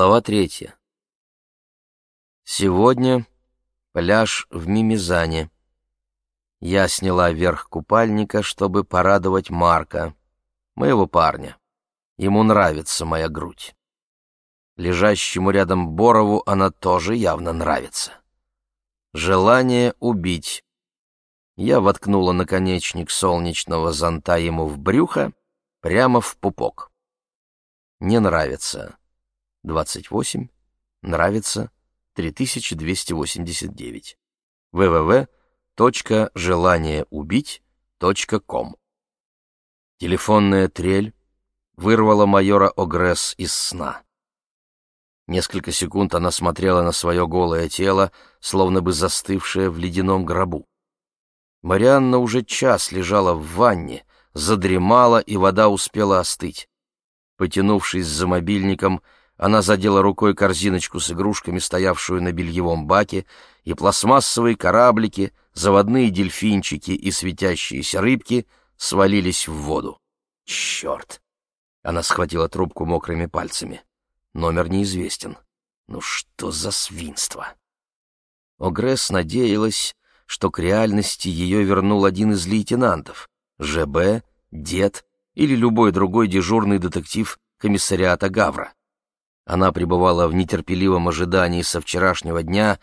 Глава третья. Сегодня пляж в Мимизане. Я сняла верх купальника, чтобы порадовать Марка, моего парня. Ему нравится моя грудь. Лежащему рядом Борову она тоже явно нравится. Желание убить. Я воткнула наконечник солнечного зонта ему в брюхо, прямо в пупок. Не нравится. 28. Нравится. 3289. www.желаниеубить.ком Телефонная трель вырвала майора Огресс из сна. Несколько секунд она смотрела на свое голое тело, словно бы застывшее в ледяном гробу. Марианна уже час лежала в ванне, задремала, и вода успела остыть. Потянувшись за мобильником, она задела рукой корзиночку с игрушками, стоявшую на бельевом баке, и пластмассовые кораблики, заводные дельфинчики и светящиеся рыбки свалились в воду. Черт! Она схватила трубку мокрыми пальцами. Номер неизвестен. Ну что за свинство? Огресс надеялась, что к реальности ее вернул один из лейтенантов — ЖБ, Дед или любой другой дежурный детектив комиссариата Гавра. Она пребывала в нетерпеливом ожидании со вчерашнего дня,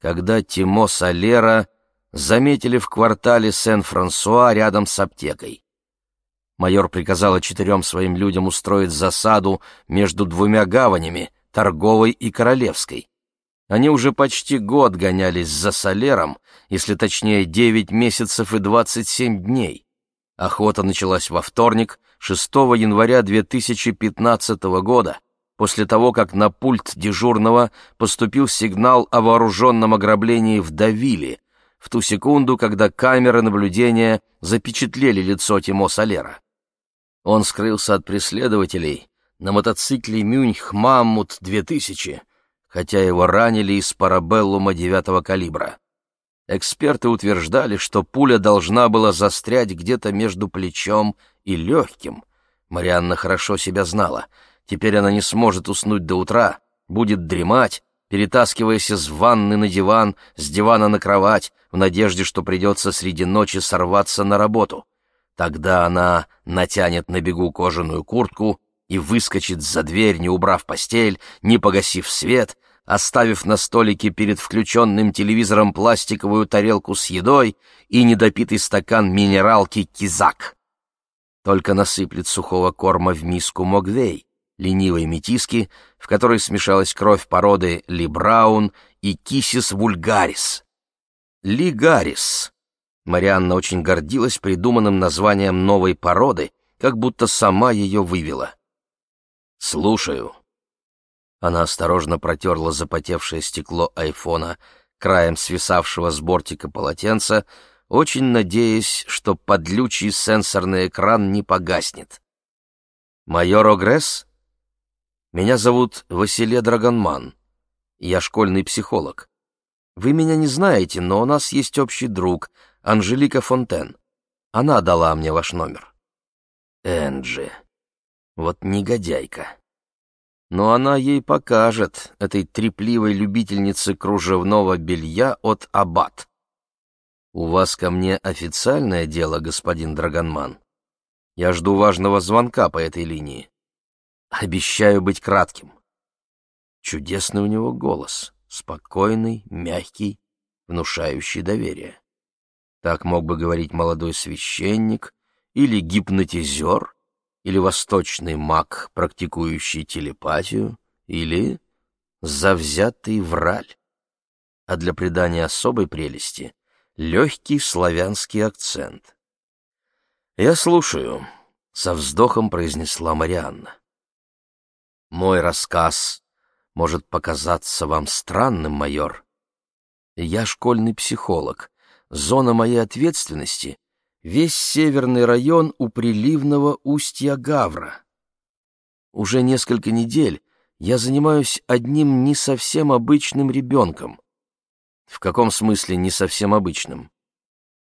когда Тимо Солера заметили в квартале Сен-Франсуа рядом с аптекой. Майор приказала четырем своим людям устроить засаду между двумя гаванями, торговой и королевской. Они уже почти год гонялись за Солером, если точнее девять месяцев и двадцать семь дней. Охота началась во вторник, 6 января 2015 года, после того, как на пульт дежурного поступил сигнал о вооруженном ограблении в Давиле, в ту секунду, когда камеры наблюдения запечатлели лицо Тимо Солера. Он скрылся от преследователей на мотоцикле Мюнх Маммут 2000, хотя его ранили из парабеллума девятого калибра. Эксперты утверждали, что пуля должна была застрять где-то между плечом и легким. Марианна хорошо себя знала. Теперь она не сможет уснуть до утра, будет дремать, перетаскиваясь из ванны на диван, с дивана на кровать, в надежде, что придется среди ночи сорваться на работу. Тогда она натянет на бегу кожаную куртку и выскочит за дверь, не убрав постель, не погасив свет, оставив на столике перед включенным телевизором пластиковую тарелку с едой и недопитый стакан минералки «Кизак». Только насыплет сухого корма в миску Могвей, ленивой метиски, в которой смешалась кровь породы Ли Браун и Кисис вульгарис. Ли Гаррис Марианна очень гордилась придуманным названием новой породы, как будто сама ее вывела. «Слушаю». Она осторожно протерла запотевшее стекло айфона краем свисавшего с бортика полотенца, очень надеясь, что подлючий сенсорный экран не погаснет. «Майор Огресс? Меня зовут Василе Драгонман. Я школьный психолог. Вы меня не знаете, но у нас есть общий друг — Анжелика Фонтен. Она дала мне ваш номер. Энджи. Вот негодяйка. Но она ей покажет, этой трепливой любительнице кружевного белья от Аббат. У вас ко мне официальное дело, господин Драгонман. Я жду важного звонка по этой линии. Обещаю быть кратким. Чудесный у него голос, спокойный, мягкий, внушающий доверие. Так мог бы говорить молодой священник или гипнотизер, или восточный маг, практикующий телепатию, или завзятый враль. А для придания особой прелести — легкий славянский акцент. «Я слушаю», — со вздохом произнесла Марианна. «Мой рассказ может показаться вам странным, майор. Я школьный психолог, Зона моей ответственности — весь северный район у приливного устья Гавра. Уже несколько недель я занимаюсь одним не совсем обычным ребенком. В каком смысле не совсем обычным?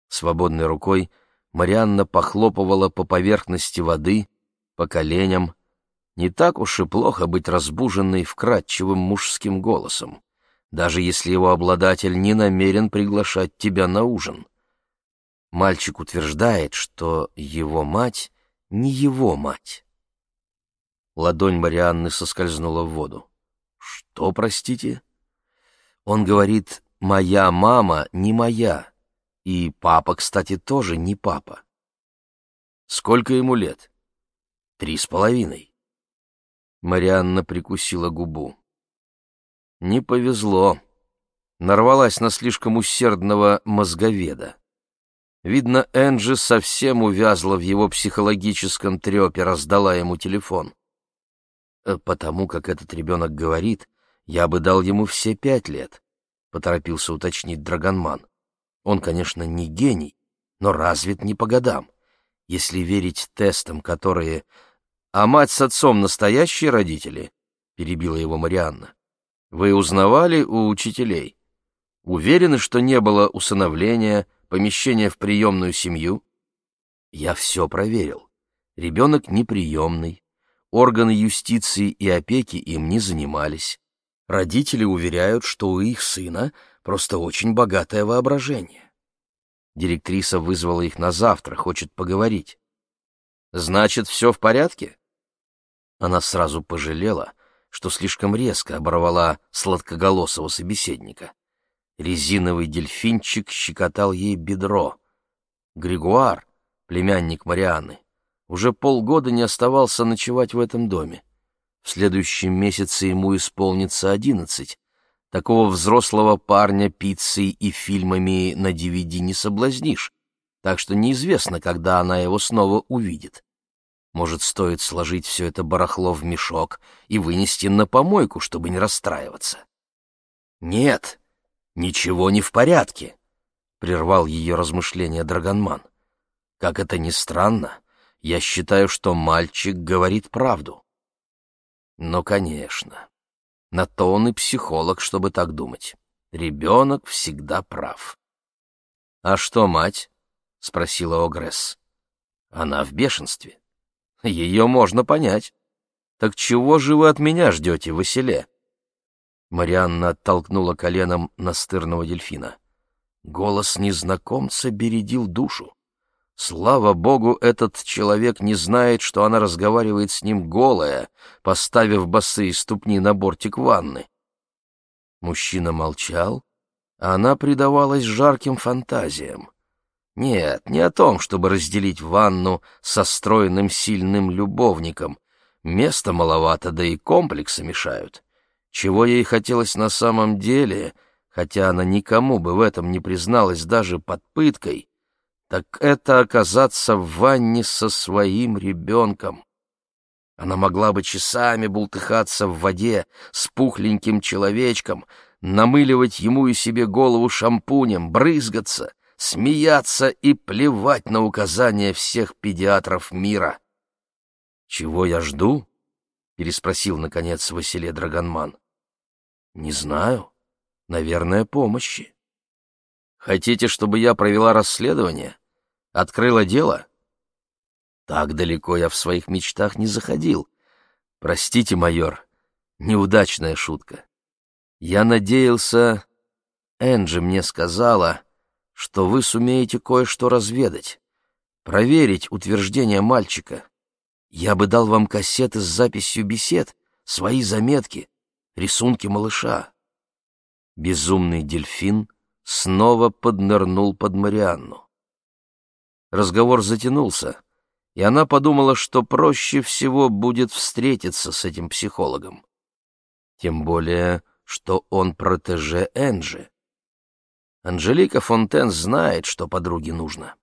Свободной рукой Марианна похлопывала по поверхности воды, по коленям. Не так уж и плохо быть разбуженной вкрадчивым мужским голосом, даже если его обладатель не намерен приглашать тебя на ужин. Мальчик утверждает, что его мать не его мать. Ладонь Марианны соскользнула в воду. «Что, простите?» Он говорит, «Моя мама не моя, и папа, кстати, тоже не папа». «Сколько ему лет?» «Три с половиной». Марианна прикусила губу. «Не повезло. Нарвалась на слишком усердного мозговеда. Видно, Энджи совсем увязла в его психологическом трепе, раздала ему телефон. Э, «Потому как этот ребенок говорит, я бы дал ему все пять лет», — поторопился уточнить Драгонман. «Он, конечно, не гений, но развит не по годам. Если верить тестам, которые... А мать с отцом настоящие родители?» — перебила его Марианна. «Вы узнавали у учителей? Уверены, что не было усыновления, помещения в приемную семью?» «Я все проверил. Ребенок неприемный, Органы юстиции и опеки им не занимались. Родители уверяют, что у их сына просто очень богатое воображение. Директриса вызвала их на завтра, хочет поговорить. «Значит, все в порядке?» Она сразу пожалела, что слишком резко оборвала сладкоголосого собеседника. Резиновый дельфинчик щекотал ей бедро. Григуар, племянник Марианы, уже полгода не оставался ночевать в этом доме. В следующем месяце ему исполнится одиннадцать. Такого взрослого парня пиццей и фильмами на DVD не соблазнишь, так что неизвестно, когда она его снова увидит. Может, стоит сложить все это барахло в мешок и вынести на помойку, чтобы не расстраиваться? «Нет, ничего не в порядке», — прервал ее размышления Драгонман. «Как это ни странно, я считаю, что мальчик говорит правду. Ну, конечно. На то он и психолог, чтобы так думать. Ребенок всегда прав. — А что мать? — спросила Огресс. — Она в бешенстве. Ее можно понять. Так чего же вы от меня ждете, Василе? Марианна оттолкнула коленом настырного дельфина. Голос незнакомца бередил душу. Слава богу, этот человек не знает, что она разговаривает с ним голая, поставив босые ступни на бортик ванны. Мужчина молчал, а она предавалась жарким фантазиям. Нет, не о том, чтобы разделить ванну со стройным сильным любовником. Места маловато, да и комплексы мешают. Чего ей хотелось на самом деле, хотя она никому бы в этом не призналась даже под пыткой — так это оказаться в ванне со своим ребенком. Она могла бы часами бултыхаться в воде с пухленьким человечком, намыливать ему и себе голову шампунем, брызгаться, смеяться и плевать на указания всех педиатров мира. «Чего я жду?» — переспросил, наконец, Василий Драгонман. «Не знаю. Наверное, помощи». Хотите, чтобы я провела расследование? Открыла дело? Так далеко я в своих мечтах не заходил. Простите, майор, неудачная шутка. Я надеялся... Энджи мне сказала, что вы сумеете кое-что разведать, проверить утверждение мальчика. Я бы дал вам кассеты с записью бесед, свои заметки, рисунки малыша. Безумный дельфин снова поднырнул под Марианну. Разговор затянулся, и она подумала, что проще всего будет встретиться с этим психологом. Тем более, что он протеже Энджи. Анжелика Фонтен знает, что подруге нужно.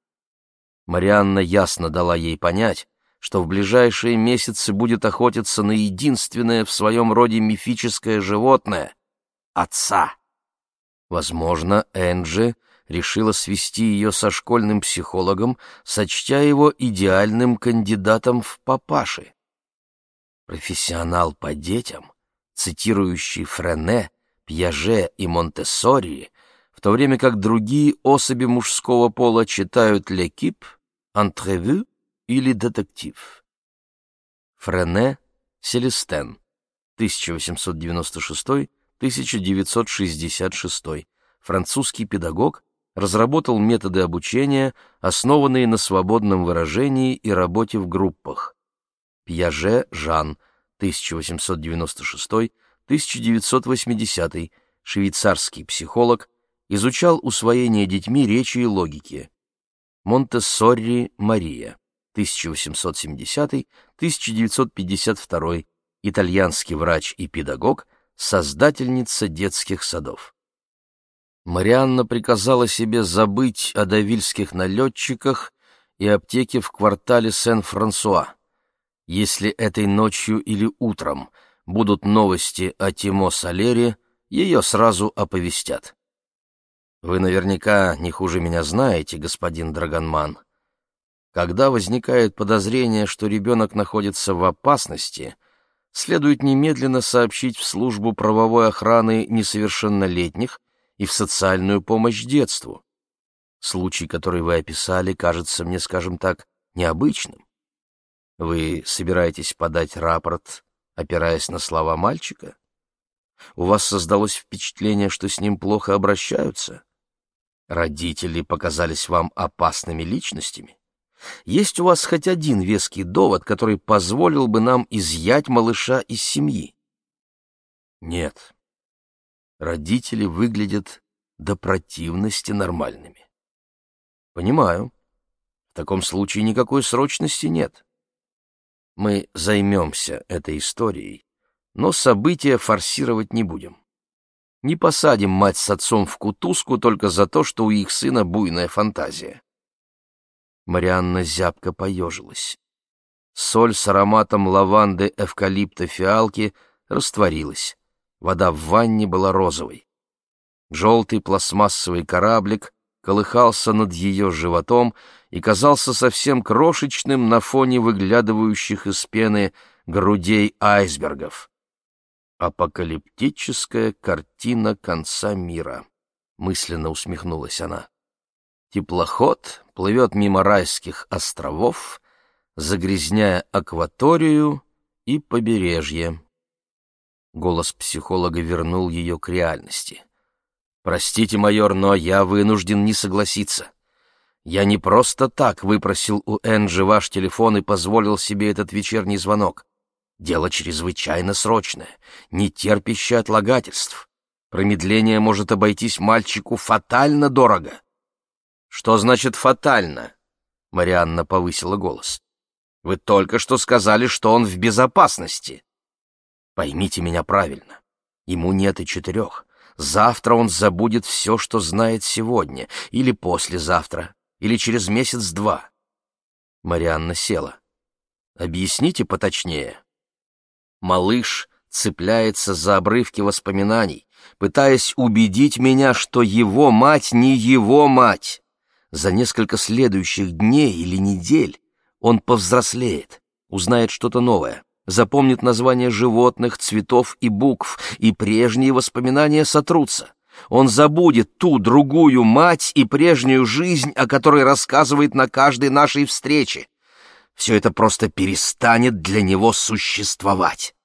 Марианна ясно дала ей понять, что в ближайшие месяцы будет охотиться на единственное в своем роде мифическое животное — отца. Возможно, Энджи решила свести ее со школьным психологом, сочтя его идеальным кандидатом в папаши. Профессионал по детям, цитирующий Френе, Пьяже и Монтессори, то время как другие особи мужского пола читают «Лекип», «Антревю» или «Детектив». Френе Селестен, 1896-1966, французский педагог, разработал методы обучения, основанные на свободном выражении и работе в группах. Пьяже Жан, 1896-1980, швейцарский психолог, изучал усвоение детьми речи и логики. Монтессори Мария, 1870-1952, итальянский врач и педагог, создательница детских садов. Марианна приказала себе забыть о давильских налетчиках и аптеке в квартале Сен-Франсуа. Если этой ночью или утром будут новости о Тимо Салере, ее сразу оповестят. Вы наверняка не хуже меня знаете, господин Драгонман. Когда возникает подозрение, что ребенок находится в опасности, следует немедленно сообщить в службу правовой охраны несовершеннолетних и в социальную помощь детству. Случай, который вы описали, кажется мне, скажем так, необычным. Вы собираетесь подать рапорт, опираясь на слова мальчика? У вас создалось впечатление, что с ним плохо обращаются? Родители показались вам опасными личностями? Есть у вас хоть один веский довод, который позволил бы нам изъять малыша из семьи? Нет. Родители выглядят до противности нормальными. Понимаю. В таком случае никакой срочности нет. Мы займемся этой историей, но события форсировать не будем. Не посадим мать с отцом в кутузку только за то, что у их сына буйная фантазия. Марианна зябко поежилась. Соль с ароматом лаванды, эвкалипта, фиалки растворилась. Вода в ванне была розовой. Желтый пластмассовый кораблик колыхался над ее животом и казался совсем крошечным на фоне выглядывающих из пены грудей айсбергов. «Апокалиптическая картина конца мира», — мысленно усмехнулась она. Теплоход плывет мимо райских островов, загрязняя акваторию и побережье. Голос психолога вернул ее к реальности. «Простите, майор, но я вынужден не согласиться. Я не просто так выпросил у Энджи ваш телефон и позволил себе этот вечерний звонок. Дело чрезвычайно срочное, не терпящее отлагательств. Промедление может обойтись мальчику фатально дорого. Что значит фатально? Марианна повысила голос. Вы только что сказали, что он в безопасности. Поймите меня правильно. Ему нет и четырех. Завтра он забудет все, что знает сегодня, или послезавтра, или через месяц-два. Марианна села. Объясните поточнее. Малыш цепляется за обрывки воспоминаний, пытаясь убедить меня, что его мать не его мать. За несколько следующих дней или недель он повзрослеет, узнает что-то новое, запомнит названия животных, цветов и букв, и прежние воспоминания сотрутся. Он забудет ту другую мать и прежнюю жизнь, о которой рассказывает на каждой нашей встрече. Все это просто перестанет для него существовать.